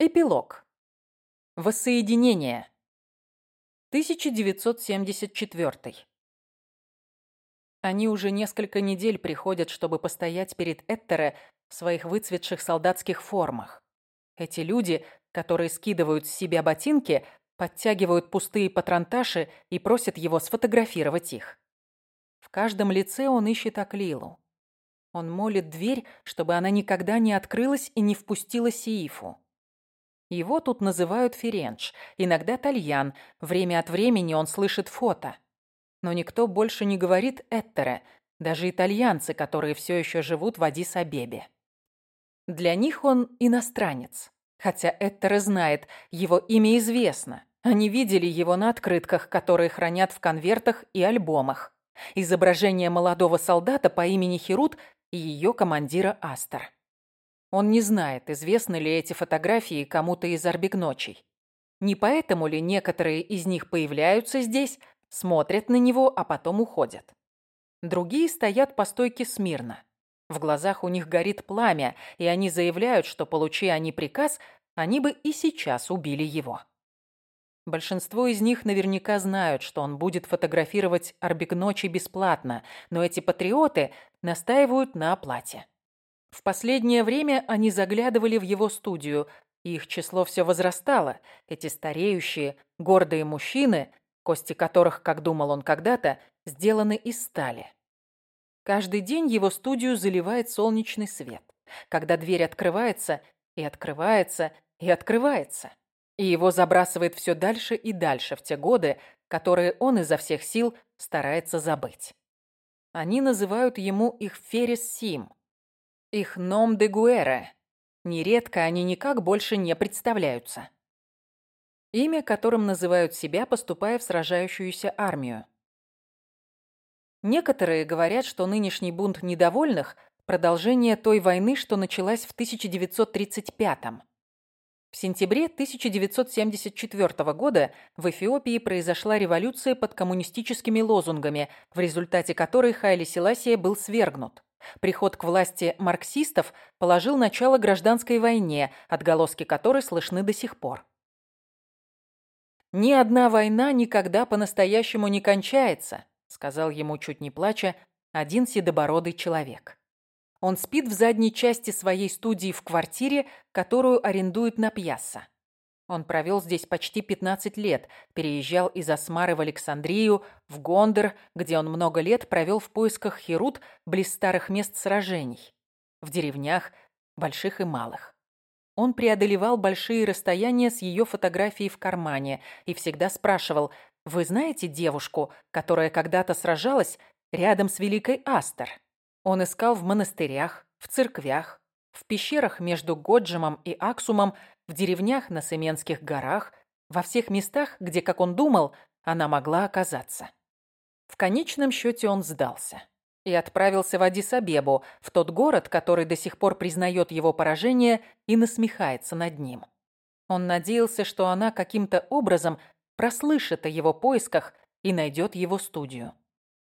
Эпилог. Воссоединение. 1974. Они уже несколько недель приходят, чтобы постоять перед Эттере в своих выцветших солдатских формах. Эти люди, которые скидывают с себя ботинки, подтягивают пустые патронташи и просят его сфотографировать их. В каждом лице он ищет Аклилу. Он молит дверь, чтобы она никогда не открылась и не впустила Сиифу. Его тут называют Ференч, иногда Тальян. Время от времени он слышит фото. Но никто больше не говорит Эттере, даже итальянцы, которые все еще живут в Адис-Абебе. Для них он иностранец. Хотя Эттере знает, его имя известно. Они видели его на открытках, которые хранят в конвертах и альбомах. Изображение молодого солдата по имени Херут и ее командира Астер. Он не знает, известны ли эти фотографии кому-то из Арбигночей. Не поэтому ли некоторые из них появляются здесь, смотрят на него, а потом уходят? Другие стоят по стойке смирно. В глазах у них горит пламя, и они заявляют, что, получи они приказ, они бы и сейчас убили его. Большинство из них наверняка знают, что он будет фотографировать Арбигночи бесплатно, но эти патриоты настаивают на оплате. В последнее время они заглядывали в его студию, их число все возрастало. Эти стареющие, гордые мужчины, кости которых, как думал он когда-то, сделаны из стали. Каждый день его студию заливает солнечный свет, когда дверь открывается и открывается и открывается, и его забрасывает все дальше и дальше в те годы, которые он изо всех сил старается забыть. Они называют ему их Феррис Сим, их ном де гуэре. Нередко они никак больше не представляются. Имя, которым называют себя, поступая в сражающуюся армию. Некоторые говорят, что нынешний бунт недовольных – продолжение той войны, что началась в 1935 -м. В сентябре 1974 года в Эфиопии произошла революция под коммунистическими лозунгами, в результате которой Хайли Селасия был свергнут. Приход к власти марксистов положил начало гражданской войне, отголоски которой слышны до сих пор. «Ни одна война никогда по-настоящему не кончается», сказал ему, чуть не плача, один седобородый человек. Он спит в задней части своей студии в квартире, которую арендует на пьясса. Он провел здесь почти 15 лет, переезжал из Асмары в Александрию, в Гондор, где он много лет провел в поисках Херут близ старых мест сражений. В деревнях, больших и малых. Он преодолевал большие расстояния с ее фотографией в кармане и всегда спрашивал, «Вы знаете девушку, которая когда-то сражалась рядом с Великой Астер?» Он искал в монастырях, в церквях, в пещерах между Годжемом и Аксумом, в деревнях на Семенских горах, во всех местах, где, как он думал, она могла оказаться. В конечном счете он сдался и отправился в Адис-Абебу, в тот город, который до сих пор признает его поражение и насмехается над ним. Он надеялся, что она каким-то образом прослышит о его поисках и найдет его студию.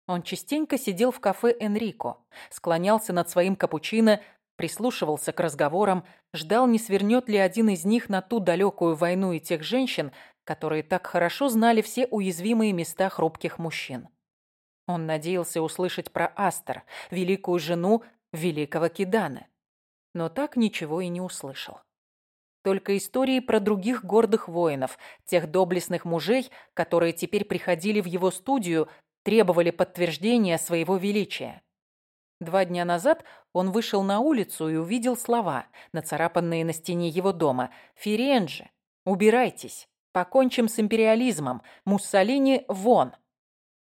Он частенько сидел в кафе «Энрико», склонялся над своим капучино, прислушивался к разговорам, ждал, не свернет ли один из них на ту далекую войну и тех женщин, которые так хорошо знали все уязвимые места хрупких мужчин. Он надеялся услышать про Астер, великую жену великого Кидана. Но так ничего и не услышал. Только истории про других гордых воинов, тех доблестных мужей, которые теперь приходили в его студию, требовали подтверждения своего величия. Два дня назад он вышел на улицу и увидел слова, нацарапанные на стене его дома. «Ференджи, убирайтесь, покончим с империализмом, Муссолини вон!»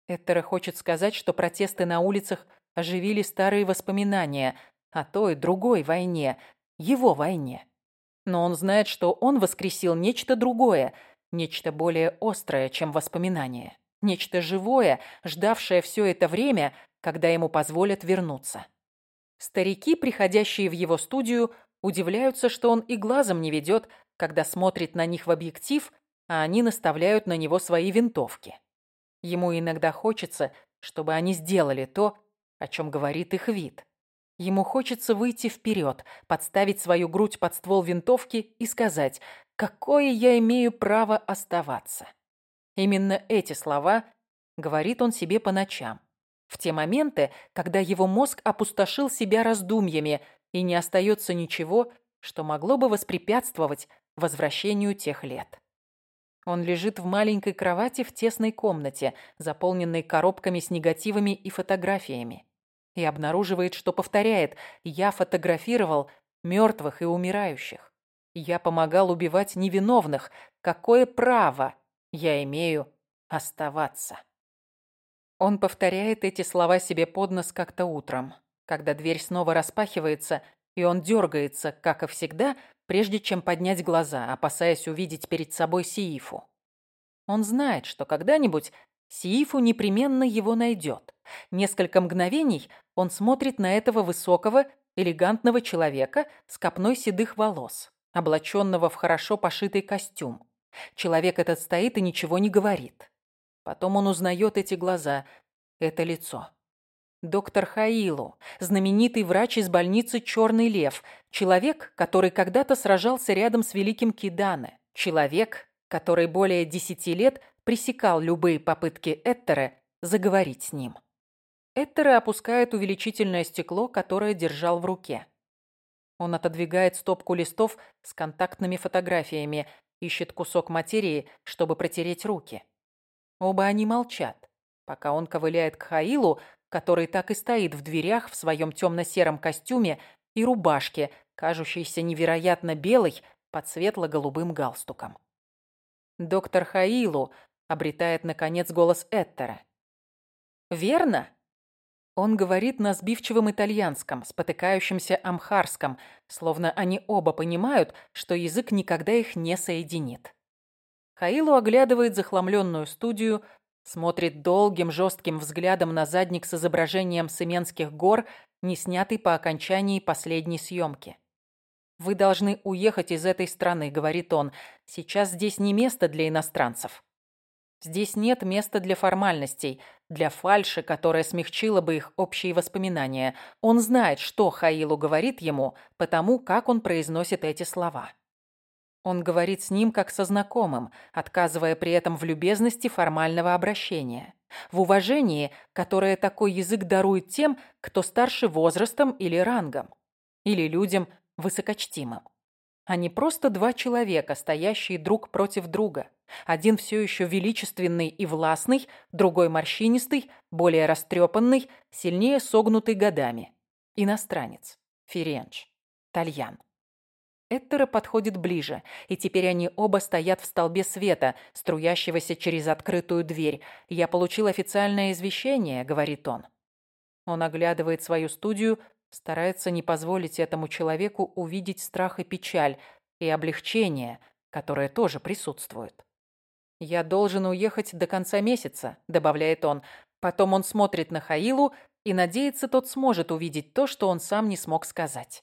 Эттера хочет сказать, что протесты на улицах оживили старые воспоминания о той другой войне, его войне. Но он знает, что он воскресил нечто другое, нечто более острое, чем воспоминание. Нечто живое, ждавшее все это время, когда ему позволят вернуться. Старики, приходящие в его студию, удивляются, что он и глазом не ведет, когда смотрит на них в объектив, а они наставляют на него свои винтовки. Ему иногда хочется, чтобы они сделали то, о чем говорит их вид. Ему хочется выйти вперед, подставить свою грудь под ствол винтовки и сказать «Какое я имею право оставаться?» Именно эти слова говорит он себе по ночам. В те моменты, когда его мозг опустошил себя раздумьями и не остается ничего, что могло бы воспрепятствовать возвращению тех лет. Он лежит в маленькой кровати в тесной комнате, заполненной коробками с негативами и фотографиями, и обнаруживает, что повторяет «Я фотографировал мертвых и умирающих. Я помогал убивать невиновных. Какое право я имею оставаться?» Он повторяет эти слова себе под нос как-то утром, когда дверь снова распахивается, и он дергается, как и всегда, прежде чем поднять глаза, опасаясь увидеть перед собой Сиифу. Он знает, что когда-нибудь Сиифу непременно его найдет. Несколько мгновений он смотрит на этого высокого, элегантного человека с копной седых волос, облаченного в хорошо пошитый костюм. Человек этот стоит и ничего не говорит. Потом он узнает эти глаза, это лицо. Доктор Хаилу, знаменитый врач из больницы «Черный лев», человек, который когда-то сражался рядом с великим Кидане, человек, который более десяти лет пресекал любые попытки Эттера заговорить с ним. Эттера опускает увеличительное стекло, которое держал в руке. Он отодвигает стопку листов с контактными фотографиями, ищет кусок материи, чтобы протереть руки. Оба они молчат, пока он ковыляет к Хаилу, который так и стоит в дверях в своем темно-сером костюме и рубашке, кажущейся невероятно белой под светло-голубым галстуком. Доктор Хаилу обретает, наконец, голос Эттера. «Верно?» Он говорит на сбивчивом итальянском, спотыкающемся амхарском, словно они оба понимают, что язык никогда их не соединит. Хаилу оглядывает захламленную студию, смотрит долгим жестким взглядом на задник с изображением Семенских гор, не снятый по окончании последней съемки. «Вы должны уехать из этой страны», — говорит он. «Сейчас здесь не место для иностранцев. Здесь нет места для формальностей, для фальши, которая смягчила бы их общие воспоминания. Он знает, что Хаилу говорит ему, потому как он произносит эти слова». Он говорит с ним как со знакомым, отказывая при этом в любезности формального обращения. В уважении, которое такой язык дарует тем, кто старше возрастом или рангом. Или людям высокочтимым. Они просто два человека, стоящие друг против друга. Один все еще величественный и властный, другой морщинистый, более растрепанный, сильнее согнутый годами. Иностранец. Ференч. Тальян. Эттера подходит ближе, и теперь они оба стоят в столбе света, струящегося через открытую дверь. «Я получил официальное извещение», — говорит он. Он оглядывает свою студию, старается не позволить этому человеку увидеть страх и печаль, и облегчение, которое тоже присутствует. «Я должен уехать до конца месяца», — добавляет он. Потом он смотрит на Хаилу и надеется, тот сможет увидеть то, что он сам не смог сказать.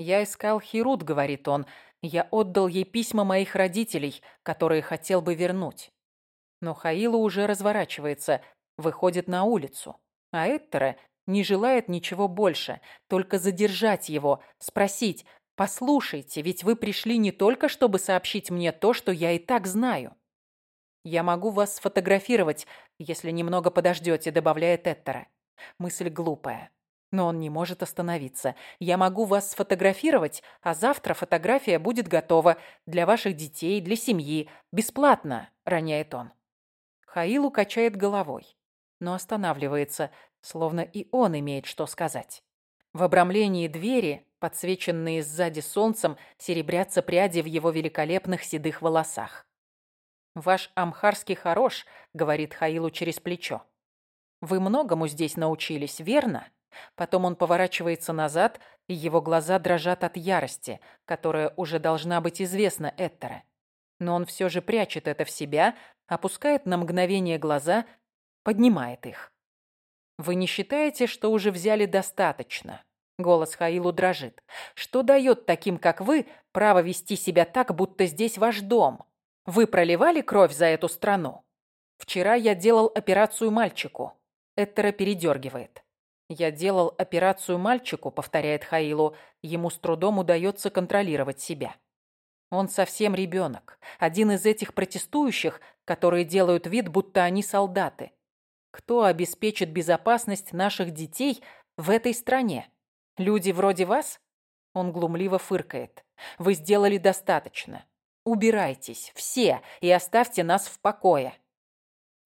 «Я искал Хирут», — говорит он. «Я отдал ей письма моих родителей, которые хотел бы вернуть». Но Хаилу уже разворачивается, выходит на улицу. А Эттера не желает ничего больше, только задержать его, спросить, «Послушайте, ведь вы пришли не только, чтобы сообщить мне то, что я и так знаю». «Я могу вас сфотографировать, если немного подождете», — добавляет Эттера. Мысль глупая. Но он не может остановиться. «Я могу вас сфотографировать, а завтра фотография будет готова для ваших детей, для семьи. Бесплатно», — роняет он. Хаилу качает головой, но останавливается, словно и он имеет что сказать. В обрамлении двери, подсвеченные сзади солнцем, серебрятся пряди в его великолепных седых волосах. «Ваш амхарский хорош», — говорит Хаилу через плечо. «Вы многому здесь научились, верно?» Потом он поворачивается назад, и его глаза дрожат от ярости, которая уже должна быть известна Эттера. Но он все же прячет это в себя, опускает на мгновение глаза, поднимает их. «Вы не считаете, что уже взяли достаточно?» Голос Хаилу дрожит. «Что дает таким, как вы, право вести себя так, будто здесь ваш дом? Вы проливали кровь за эту страну? Вчера я делал операцию мальчику». Эттера передергивает. «Я делал операцию мальчику», — повторяет Хаилу. Ему с трудом удается контролировать себя. Он совсем ребенок. Один из этих протестующих, которые делают вид, будто они солдаты. Кто обеспечит безопасность наших детей в этой стране? Люди вроде вас? Он глумливо фыркает. Вы сделали достаточно. Убирайтесь, все, и оставьте нас в покое.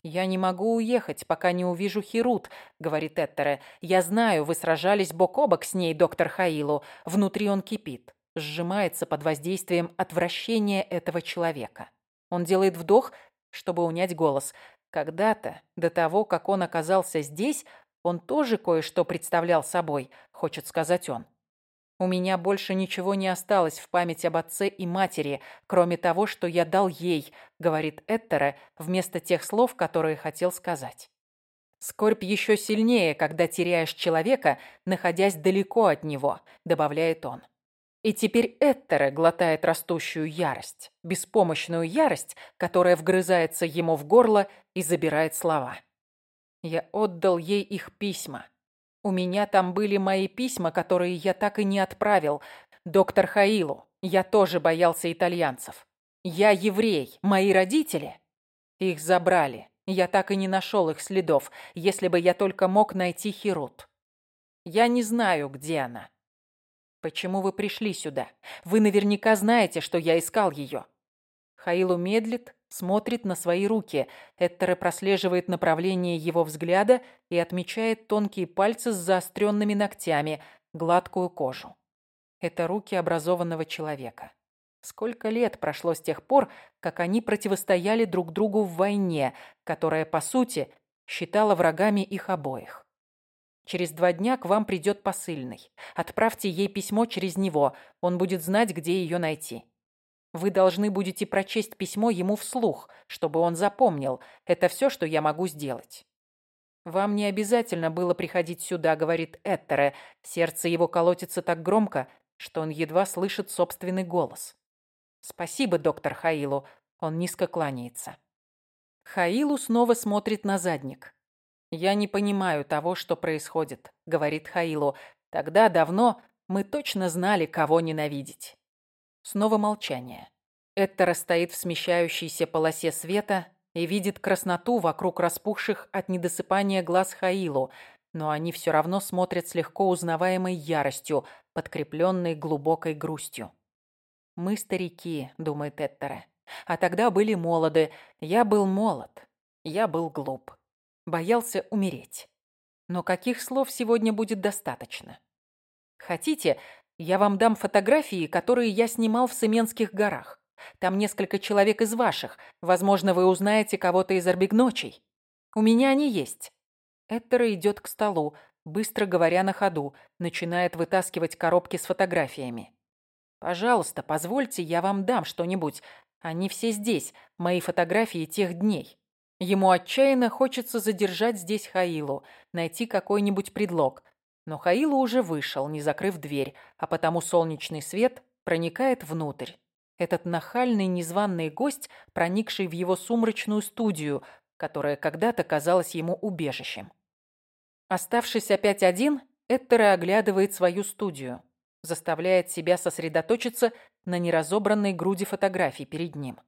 «Я не могу уехать, пока не увижу Хирут», — говорит Эттере. «Я знаю, вы сражались бок о бок с ней, доктор Хаилу. Внутри он кипит, сжимается под воздействием отвращения этого человека. Он делает вдох, чтобы унять голос. Когда-то, до того, как он оказался здесь, он тоже кое-что представлял собой, хочет сказать он. У меня больше ничего не осталось в память об отце и матери, кроме того, что я дал ей, говорит Эттере, вместо тех слов, которые хотел сказать. Скорбь еще сильнее, когда теряешь человека, находясь далеко от него, добавляет он. И теперь Эттере глотает растущую ярость, беспомощную ярость, которая вгрызается ему в горло и забирает слова. Я отдал ей их письма. У меня там были мои письма, которые я так и не отправил. Доктор Хаилу, я тоже боялся итальянцев. Я еврей, мои родители. Их забрали. Я так и не нашел их следов, если бы я только мог найти Хирут. Я не знаю, где она. Почему вы пришли сюда? Вы наверняка знаете, что я искал ее. Хаилу медлит, смотрит на свои руки. Эттере прослеживает направление его взгляда и отмечает тонкие пальцы с заостренными ногтями, гладкую кожу. Это руки образованного человека. Сколько лет прошло с тех пор, как они противостояли друг другу в войне, которая, по сути, считала врагами их обоих. Через два дня к вам придет посыльный. Отправьте ей письмо через него, он будет знать, где ее найти. Вы должны будете прочесть письмо ему вслух, чтобы он запомнил. Это все, что я могу сделать. «Вам не обязательно было приходить сюда», — говорит Эттере. Сердце его колотится так громко, что он едва слышит собственный голос. «Спасибо, доктор Хаилу». Он низко кланяется. Хаилу снова смотрит на задник. «Я не понимаю того, что происходит», — говорит Хаилу. «Тогда давно мы точно знали, кого ненавидеть». Снова молчание. Эттера стоит в смещающейся полосе света и видит красноту вокруг распухших от недосыпания глаз Хаилу, но они все равно смотрят с легко узнаваемой яростью, подкрепленной глубокой грустью. «Мы старики», — думает Эттера. «А тогда были молоды. Я был молод. Я был глуп. Боялся умереть. Но каких слов сегодня будет достаточно? Хотите, я вам дам фотографии, которые я снимал в Семенских горах. Там несколько человек из ваших. Возможно, вы узнаете кого-то из Арбигночей. У меня они есть». Эттера идет к столу, быстро говоря на ходу, начинает вытаскивать коробки с фотографиями. «Пожалуйста, позвольте, я вам дам что-нибудь. Они все здесь, мои фотографии тех дней». Ему отчаянно хочется задержать здесь Хаилу, найти какой-нибудь предлог – но Хаилу уже вышел, не закрыв дверь, а потому солнечный свет проникает внутрь. Этот нахальный незваный гость, проникший в его сумрачную студию, которая когда-то казалась ему убежищем. Оставшись опять один, Эттере оглядывает свою студию, заставляет себя сосредоточиться на неразобранной груди фотографий перед ним.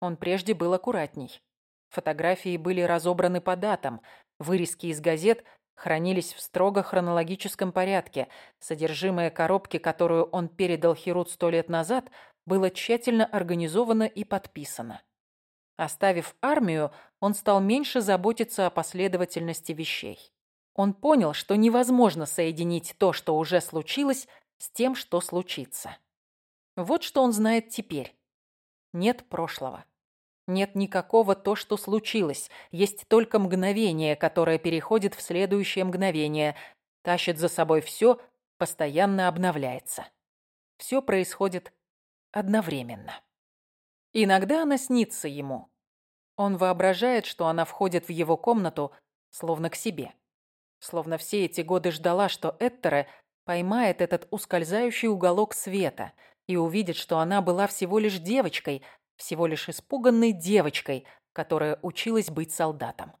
Он прежде был аккуратней. Фотографии были разобраны по датам, вырезки из газет хранились в строго хронологическом порядке. Содержимое коробки, которую он передал Херут сто лет назад, было тщательно организовано и подписано. Оставив армию, он стал меньше заботиться о последовательности вещей. Он понял, что невозможно соединить то, что уже случилось, с тем, что случится. Вот что он знает теперь. Нет прошлого. Нет никакого то, что случилось. Есть только мгновение, которое переходит в следующее мгновение. Тащит за собой все, постоянно обновляется. Все происходит одновременно. Иногда она снится ему. Он воображает, что она входит в его комнату, словно к себе. Словно все эти годы ждала, что Эттере поймает этот ускользающий уголок света и увидит, что она была всего лишь девочкой, всего лишь испуганной девочкой, которая училась быть солдатом.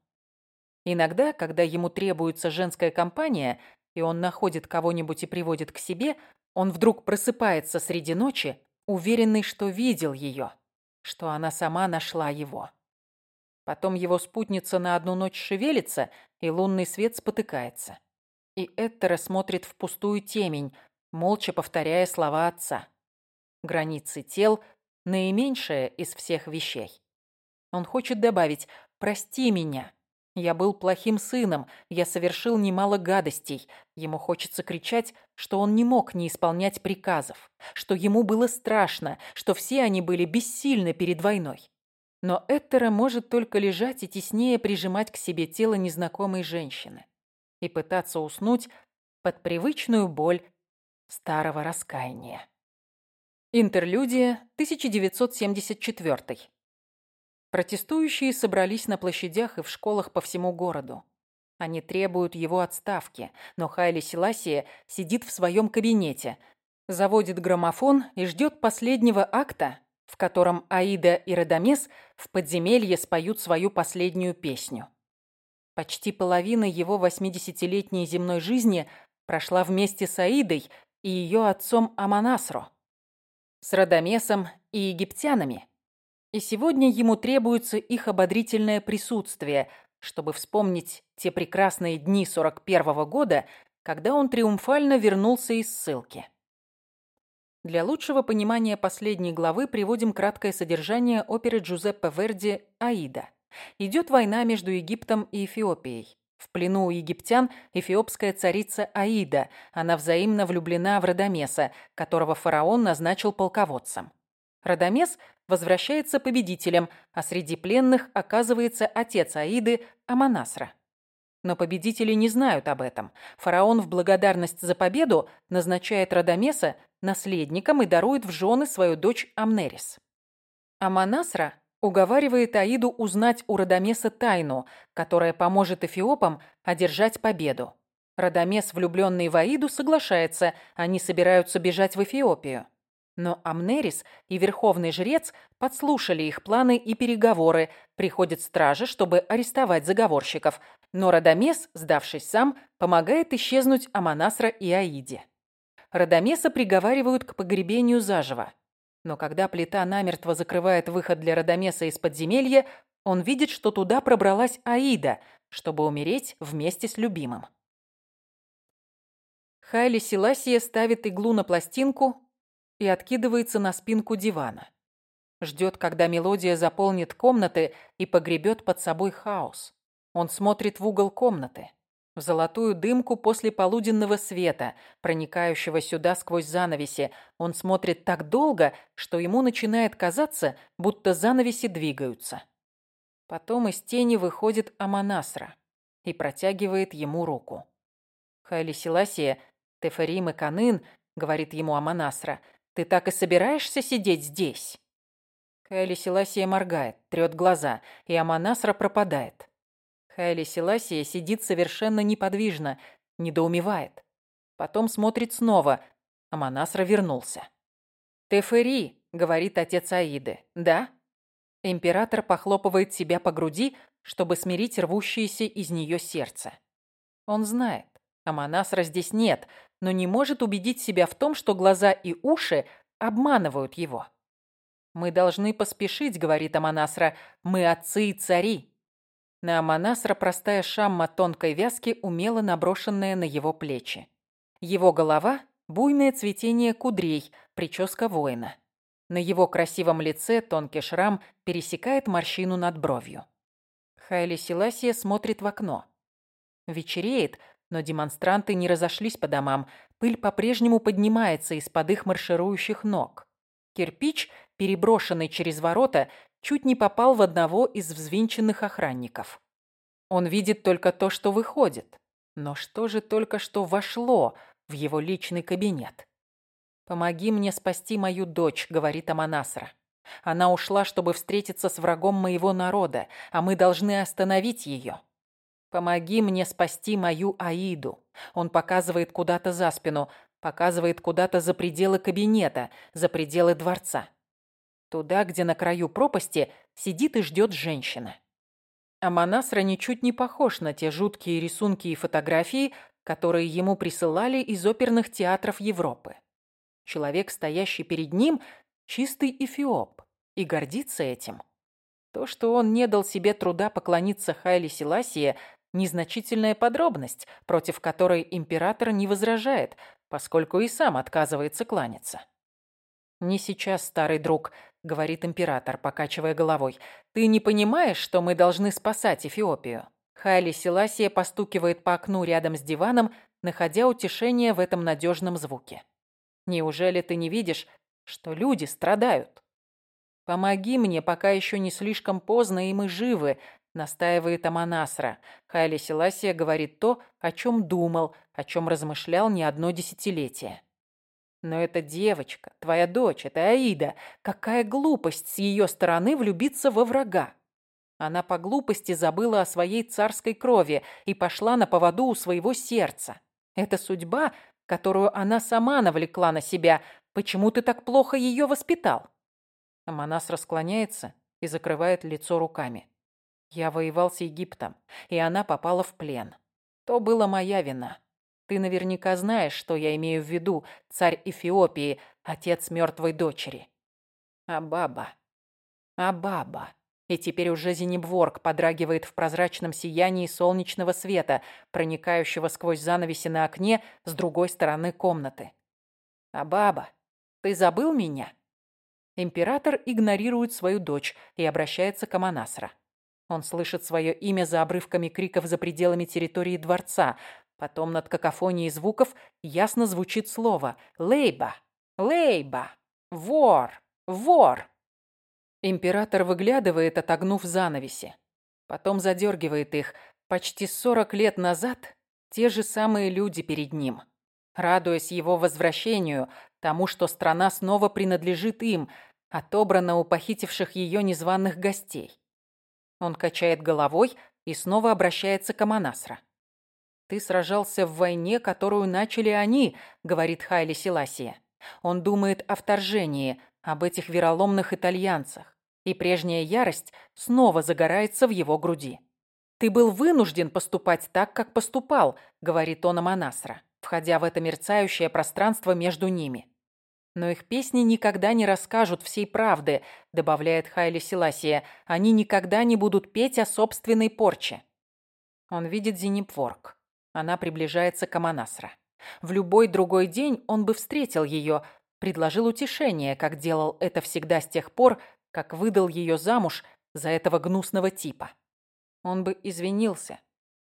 Иногда, когда ему требуется женская компания, и он находит кого-нибудь и приводит к себе, он вдруг просыпается среди ночи, уверенный, что видел ее, что она сама нашла его. Потом его спутница на одну ночь шевелится, и лунный свет спотыкается. И Эттера смотрит в пустую темень, молча повторяя слова отца. Границы тел – наименьшее из всех вещей. Он хочет добавить «прости меня». Я был плохим сыном, я совершил немало гадостей. Ему хочется кричать, что он не мог не исполнять приказов, что ему было страшно, что все они были бессильны перед войной. Но Эттера может только лежать и теснее прижимать к себе тело незнакомой женщины и пытаться уснуть под привычную боль старого раскаяния. Интерлюдия, 1974. Протестующие собрались на площадях и в школах по всему городу. Они требуют его отставки, но Хайли Селасия сидит в своем кабинете, заводит граммофон и ждет последнего акта, в котором Аида и Радамес в подземелье споют свою последнюю песню. Почти половина его 80-летней земной жизни прошла вместе с Аидой и ее отцом Аманасро, с Радамесом и египтянами. И сегодня ему требуется их ободрительное присутствие, чтобы вспомнить те прекрасные дни 41 -го года, когда он триумфально вернулся из ссылки. Для лучшего понимания последней главы приводим краткое содержание оперы Джузеппе Верди «Аида». Идет война между Египтом и Эфиопией. В плену у египтян эфиопская царица Аида. Она взаимно влюблена в Радамеса, которого фараон назначил полководцем. Радамес возвращается победителем, а среди пленных оказывается отец Аиды Аманасра. Но победители не знают об этом. Фараон в благодарность за победу назначает Радамеса наследником и дарует в жены свою дочь Амнерис. Аманасра уговаривает Аиду узнать у Радамеса тайну, которая поможет эфиопам одержать победу. Радамес, влюбленный в Аиду, соглашается, они собираются бежать в Эфиопию. Но Амнерис и Верховный Жрец подслушали их планы и переговоры. Приходит стража, чтобы арестовать заговорщиков. Но Радамес, сдавшись сам, помогает исчезнуть Аманасра и Аиде. Радамеса приговаривают к погребению заживо. Но когда плита намертво закрывает выход для Радамеса из подземелья, он видит, что туда пробралась Аида, чтобы умереть вместе с любимым. Хайли Селасия ставит иглу на пластинку, и откидывается на спинку дивана. Ждет, когда мелодия заполнит комнаты и погребет под собой хаос. Он смотрит в угол комнаты, в золотую дымку после полуденного света, проникающего сюда сквозь занавеси. Он смотрит так долго, что ему начинает казаться, будто занавеси двигаются. Потом из тени выходит Аманасра и протягивает ему руку. Хайли Селасия, Теферим и Канын, говорит ему Аманасра, — ты так и собираешься сидеть здесь?» Хайли Селасия моргает, трет глаза, и Аманасра пропадает. Хайли Селасия сидит совершенно неподвижно, недоумевает. Потом смотрит снова. Аманасра вернулся. «Тефери», — говорит отец Аиды, — «да?» Император похлопывает себя по груди, чтобы смирить рвущееся из нее сердце. Он знает, Аманасра здесь нет, но не может убедить себя в том, что глаза и уши обманывают его. «Мы должны поспешить», — говорит Аманасра, — «мы отцы и цари». На Аманасра простая шамма тонкой вязки, умело наброшенная на его плечи. Его голова — буйное цветение кудрей, прическа воина. На его красивом лице тонкий шрам пересекает морщину над бровью. Хайли Селасия смотрит в окно. Вечереет, но демонстранты не разошлись по домам. Пыль по-прежнему поднимается из-под их марширующих ног. Кирпич, переброшенный через ворота, чуть не попал в одного из взвинченных охранников. Он видит только то, что выходит. Но что же только что вошло в его личный кабинет? «Помоги мне спасти мою дочь», — говорит Аманасра. «Она ушла, чтобы встретиться с врагом моего народа, а мы должны остановить ее». «Помоги мне спасти мою Аиду». Он показывает куда-то за спину, показывает куда-то за пределы кабинета, за пределы дворца. Туда, где на краю пропасти сидит и ждет женщина. А Манасра ничуть не похож на те жуткие рисунки и фотографии, которые ему присылали из оперных театров Европы. Человек, стоящий перед ним, чистый эфиоп, и гордится этим. То, что он не дал себе труда поклониться Хайли Селасия, незначительная подробность, против которой император не возражает, поскольку и сам отказывается кланяться. «Не сейчас, старый друг», — говорит император, покачивая головой. «Ты не понимаешь, что мы должны спасать Эфиопию?» Хайли Селасия постукивает по окну рядом с диваном, находя утешение в этом надежном звуке. «Неужели ты не видишь, что люди страдают?» «Помоги мне, пока еще не слишком поздно, и мы живы», — настаивает Аманасра. Хайли Селасия говорит то, о чем думал, о чем размышлял не одно десятилетие. Но эта девочка, твоя дочь, это Аида. Какая глупость с ее стороны влюбиться во врага. Она по глупости забыла о своей царской крови и пошла на поводу у своего сердца. Это судьба, которую она сама навлекла на себя. Почему ты так плохо ее воспитал? Манас расклоняется и закрывает лицо руками. Я воевал с Египтом, и она попала в плен. То была моя вина. Ты наверняка знаешь, что я имею в виду, царь Эфиопии, отец мертвой дочери. А баба, а баба. И теперь уже Зенебворг подрагивает в прозрачном сиянии солнечного света, проникающего сквозь занавеси на окне с другой стороны комнаты. А баба, ты забыл меня? Император игнорирует свою дочь и обращается к Аманасра. Он слышит свое имя за обрывками криков за пределами территории дворца, Потом над какофонией звуков ясно звучит слово «Лейба! Лейба! Вор! Вор!» Император выглядывает, отогнув занавеси. Потом задергивает их. Почти сорок лет назад те же самые люди перед ним. Радуясь его возвращению, тому, что страна снова принадлежит им, отобрана у похитивших ее незваных гостей. Он качает головой и снова обращается к Аманасра. «Ты сражался в войне, которую начали они», — говорит Хайли Селасия. Он думает о вторжении, об этих вероломных итальянцах, и прежняя ярость снова загорается в его груди. «Ты был вынужден поступать так, как поступал», — говорит он Аманасра, входя в это мерцающее пространство между ними. «Но их песни никогда не расскажут всей правды», — добавляет Хайли Селасия. «Они никогда не будут петь о собственной порче». Он видит Зенипворк. Она приближается к Аманасра. В любой другой день он бы встретил ее, предложил утешение, как делал это всегда с тех пор, как выдал ее замуж за этого гнусного типа. Он бы извинился,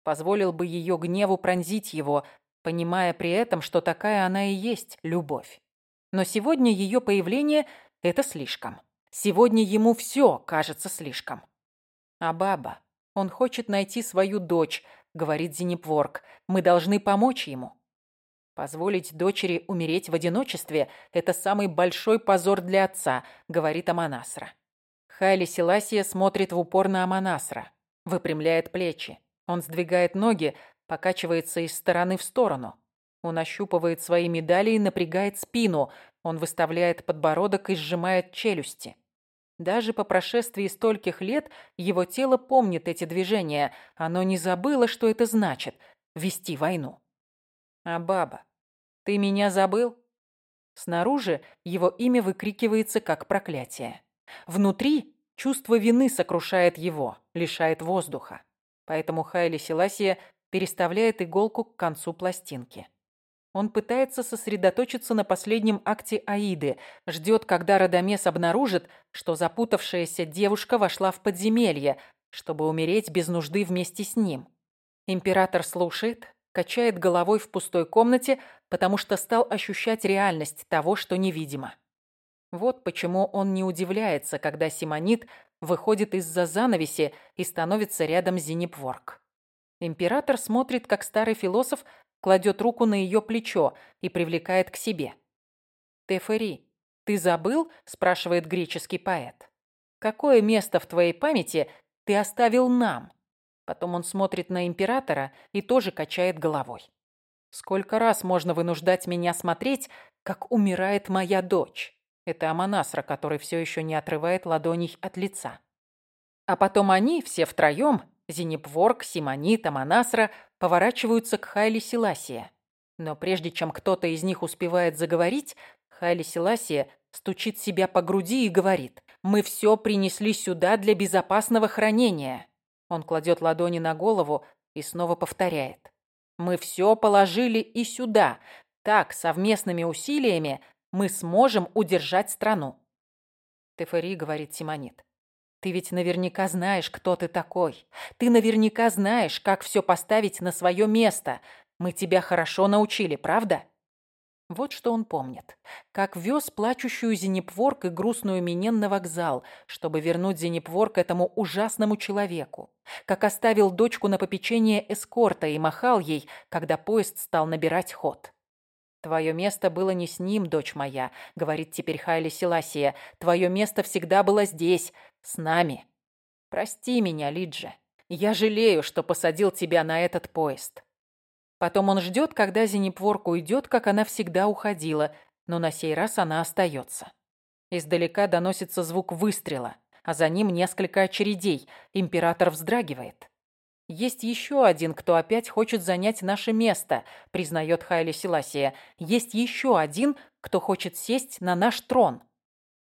позволил бы ее гневу пронзить его, понимая при этом, что такая она и есть любовь. Но сегодня ее появление – это слишком. Сегодня ему все кажется слишком. А баба, он хочет найти свою дочь – говорит Зенепворк. «Мы должны помочь ему». «Позволить дочери умереть в одиночестве – это самый большой позор для отца», – говорит Аманасра. Хайли Селасия смотрит в упор на Аманасра, выпрямляет плечи. Он сдвигает ноги, покачивается из стороны в сторону. Он ощупывает свои медали и напрягает спину. Он выставляет подбородок и сжимает челюсти. Даже по прошествии стольких лет его тело помнит эти движения. Оно не забыло, что это значит – вести войну. А баба, ты меня забыл? Снаружи его имя выкрикивается как проклятие. Внутри чувство вины сокрушает его, лишает воздуха. Поэтому Хайли Селасия переставляет иголку к концу пластинки. Он пытается сосредоточиться на последнем акте Аиды, ждет, когда Радамес обнаружит, что запутавшаяся девушка вошла в подземелье, чтобы умереть без нужды вместе с ним. Император слушает, качает головой в пустой комнате, потому что стал ощущать реальность того, что невидимо. Вот почему он не удивляется, когда Симонит выходит из-за занавеси и становится рядом Зенепворк. Император смотрит, как старый философ кладет руку на ее плечо и привлекает к себе. «Тефери, ты забыл?» – спрашивает греческий поэт. «Какое место в твоей памяти ты оставил нам?» Потом он смотрит на императора и тоже качает головой. «Сколько раз можно вынуждать меня смотреть, как умирает моя дочь?» Это Аманасра, который все еще не отрывает ладоней от лица. А потом они, все втроем, Зенепворк, Симонит, Аманасра поворачиваются к Хайли Селасия. Но прежде чем кто-то из них успевает заговорить, Хайли Селасия стучит себя по груди и говорит «Мы все принесли сюда для безопасного хранения». Он кладет ладони на голову и снова повторяет «Мы все положили и сюда. Так, совместными усилиями мы сможем удержать страну». Тефери говорит Симонит. Ты ведь наверняка знаешь, кто ты такой. Ты наверняка знаешь, как все поставить на свое место. Мы тебя хорошо научили, правда? Вот что он помнит. Как вез плачущую Зенепворк и грустную Минен на вокзал, чтобы вернуть Зенепворк этому ужасному человеку. Как оставил дочку на попечение эскорта и махал ей, когда поезд стал набирать ход. «Твое место было не с ним, дочь моя», — говорит теперь Хайли Селасия. «Твое место всегда было здесь, с нами. Прости меня, Лиджи. Я жалею, что посадил тебя на этот поезд». Потом он ждет, когда Зенепворка уйдет, как она всегда уходила, но на сей раз она остается. Издалека доносится звук выстрела, а за ним несколько очередей. Император вздрагивает. «Есть еще один, кто опять хочет занять наше место», — признает Хайли Селасия. «Есть еще один, кто хочет сесть на наш трон».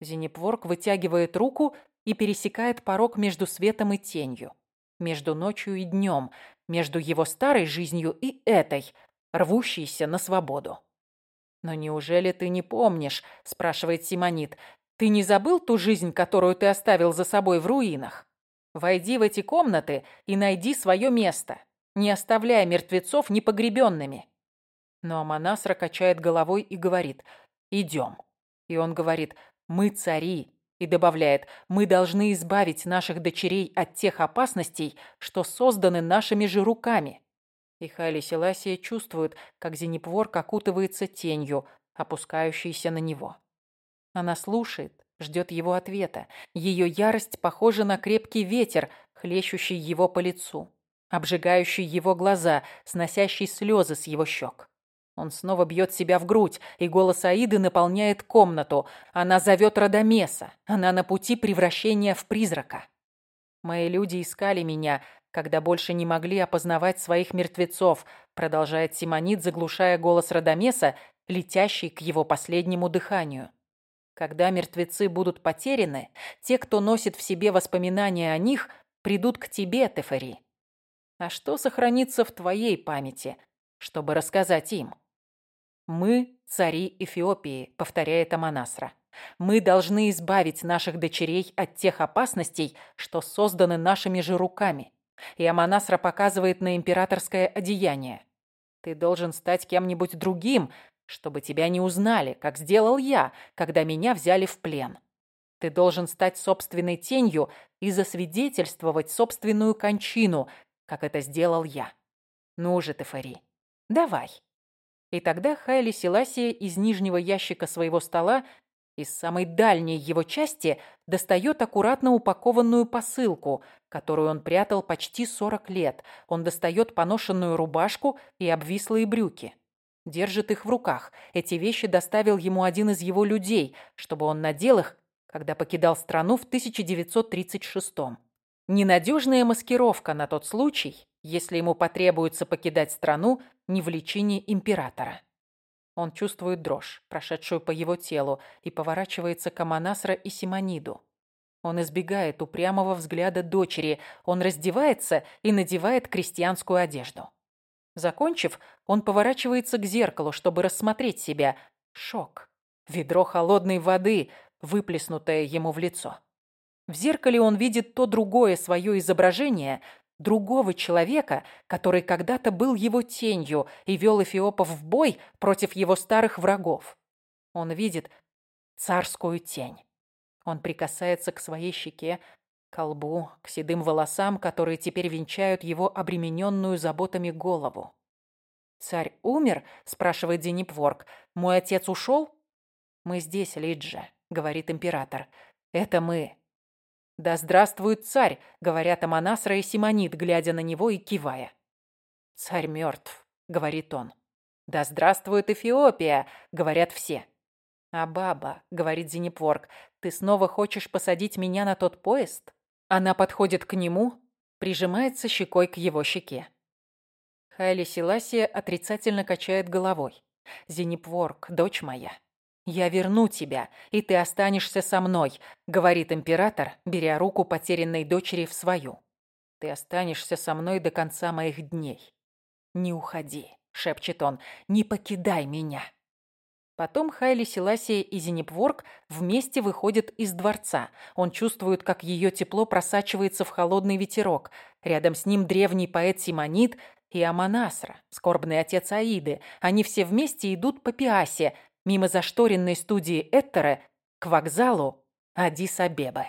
Зенепворк вытягивает руку и пересекает порог между светом и тенью, между ночью и днем, между его старой жизнью и этой, рвущейся на свободу. «Но неужели ты не помнишь?» – спрашивает Симонит. «Ты не забыл ту жизнь, которую ты оставил за собой в руинах? Войди в эти комнаты и найди свое место, не оставляя мертвецов непогребенными. Но Аманасра качает головой и говорит «Идем». И он говорит «Мы цари». И добавляет «Мы должны избавить наших дочерей от тех опасностей, что созданы нашими же руками». И Хайли Селасия чувствует, как Зенепворк окутывается тенью, опускающейся на него. Она слушает, ждет его ответа. Ее ярость похожа на крепкий ветер, хлещущий его по лицу, обжигающий его глаза, сносящий слезы с его щек. Он снова бьет себя в грудь, и голос Аиды наполняет комнату. Она зовет Радамеса. Она на пути превращения в призрака. «Мои люди искали меня, когда больше не могли опознавать своих мертвецов», продолжает Симонит, заглушая голос Радамеса, летящий к его последнему дыханию. Когда мертвецы будут потеряны, те, кто носит в себе воспоминания о них, придут к тебе, Тефери. А что сохранится в твоей памяти, чтобы рассказать им? «Мы – цари Эфиопии», – повторяет Аманасра. «Мы должны избавить наших дочерей от тех опасностей, что созданы нашими же руками». И Аманасра показывает на императорское одеяние. «Ты должен стать кем-нибудь другим, чтобы тебя не узнали, как сделал я, когда меня взяли в плен. Ты должен стать собственной тенью и засвидетельствовать собственную кончину, как это сделал я. Ну же, Тефари, давай. И тогда Хайли Селасия из нижнего ящика своего стола, из самой дальней его части, достает аккуратно упакованную посылку, которую он прятал почти 40 лет. Он достает поношенную рубашку и обвислые брюки держит их в руках. Эти вещи доставил ему один из его людей, чтобы он надел их, когда покидал страну в 1936 -м. Ненадежная маскировка на тот случай, если ему потребуется покидать страну не в лечении императора. Он чувствует дрожь, прошедшую по его телу, и поворачивается к Аманасра и Симониду. Он избегает упрямого взгляда дочери, он раздевается и надевает крестьянскую одежду. Закончив, он поворачивается к зеркалу, чтобы рассмотреть себя. Шок. Ведро холодной воды, выплеснутое ему в лицо. В зеркале он видит то другое свое изображение, другого человека, который когда-то был его тенью и вел эфиопов в бой против его старых врагов. Он видит царскую тень. Он прикасается к своей щеке, к лбу, к седым волосам, которые теперь венчают его обремененную заботами голову. «Царь умер?» – спрашивает Денипворк. «Мой отец ушел?» «Мы здесь, Лиджа», – говорит император. «Это мы». «Да здравствует царь!» – говорят Аманасра и Симонит, глядя на него и кивая. «Царь мертв», – говорит он. «Да здравствует Эфиопия!» – говорят все. «А баба», — говорит Зенепворк, — «ты снова хочешь посадить меня на тот поезд?» Она подходит к нему, Прижимается щекой к его щеке. Хайли Селасия отрицательно качает головой. «Зенипворк, дочь моя, я верну тебя, и ты останешься со мной», говорит император, беря руку потерянной дочери в свою. «Ты останешься со мной до конца моих дней. Не уходи», шепчет он, не покидай меня. Потом Хайли Селасия и Зенипворк вместе выходят из дворца. Он чувствует, как ее тепло просачивается в холодный ветерок. Рядом с ним древний поэт Симонит и Аманасра, скорбный отец Аиды. Они все вместе идут по Пиасе, мимо зашторенной студии Эттера, к вокзалу Адис-Абебы.